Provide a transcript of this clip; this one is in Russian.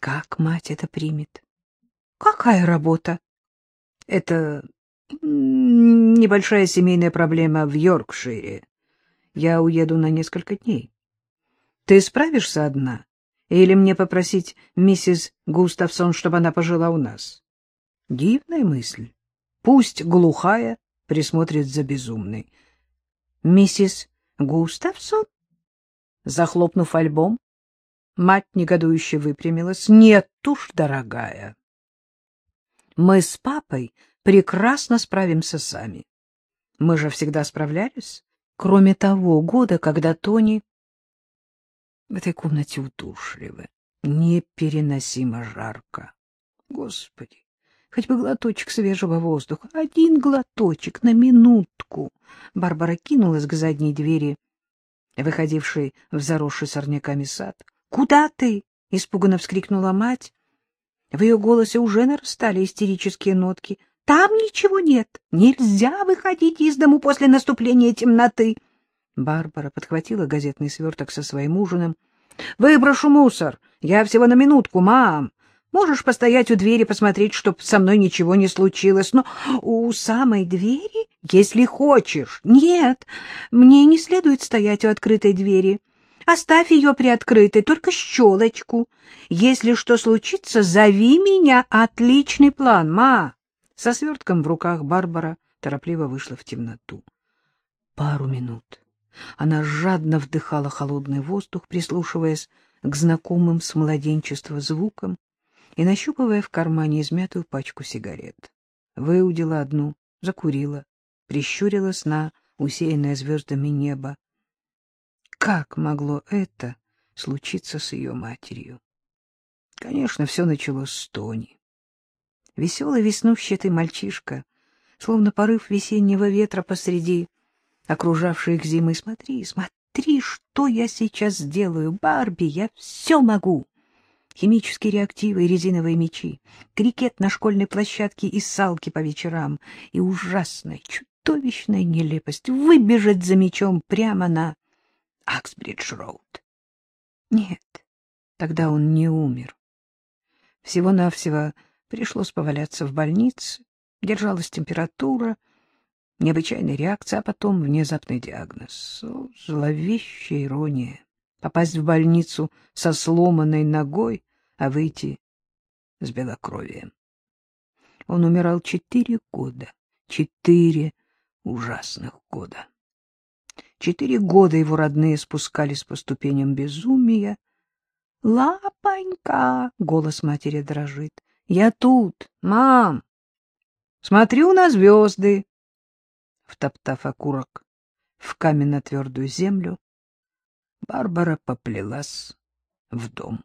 Как мать это примет? Какая работа? Это небольшая семейная проблема в Йоркшире. Я уеду на несколько дней. Ты справишься одна? Или мне попросить миссис Густавсон, чтобы она пожила у нас? Дивная мысль. Пусть глухая присмотрит за безумной. Миссис Густавсон? Захлопнув альбом, мать негодующе выпрямилась. Нет уж, дорогая. Мы с папой прекрасно справимся сами. Мы же всегда справлялись. Кроме того года, когда Тони... В этой комнате удушливо, непереносимо жарко. Господи, хоть бы глоточек свежего воздуха, один глоточек на минутку. Барбара кинулась к задней двери, выходившей в заросший сорняками сад. — Куда ты? — испуганно вскрикнула мать. В ее голосе уже нарастали истерические нотки. — Там ничего нет. Нельзя выходить из дому после наступления темноты. Барбара подхватила газетный сверток со своим ужином. — Выброшу мусор. Я всего на минутку, мам. Можешь постоять у двери, посмотреть, чтоб со мной ничего не случилось. Но у самой двери, если хочешь. Нет, мне не следует стоять у открытой двери. Оставь ее приоткрытой, только щелочку. Если что случится, зови меня. Отличный план, ма. Со свертком в руках Барбара торопливо вышла в темноту. Пару минут. Она жадно вдыхала холодный воздух, прислушиваясь к знакомым с младенчества звукам и нащупывая в кармане измятую пачку сигарет. Выудила одну, закурила, прищурилась на усеянное звездами небо. Как могло это случиться с ее матерью? Конечно, все началось с Тони. Веселый веснущатый мальчишка, словно порыв весеннего ветра посреди окружавшей их зимы. Смотри, смотри, что я сейчас сделаю, Барби, я все могу. Химические реактивы и резиновые мечи, крикет на школьной площадке и салки по вечерам, и ужасная, чудовищная нелепость выбежать за мечом прямо на Аксбридж-роуд. Нет, тогда он не умер. Всего-навсего пришлось поваляться в больнице, держалась температура, необычайная реакция, а потом внезапный диагноз. О, зловещая ирония. Попасть в больницу со сломанной ногой, а выйти с белокровием. Он умирал четыре года, четыре ужасных года. Четыре года его родные спускались по ступеням безумия. «Лапонька!» — голос матери дрожит. «Я тут, мам! Смотрю на звезды!» Втоптав окурок в каменно-твердую землю, Барбара поплелась в дом.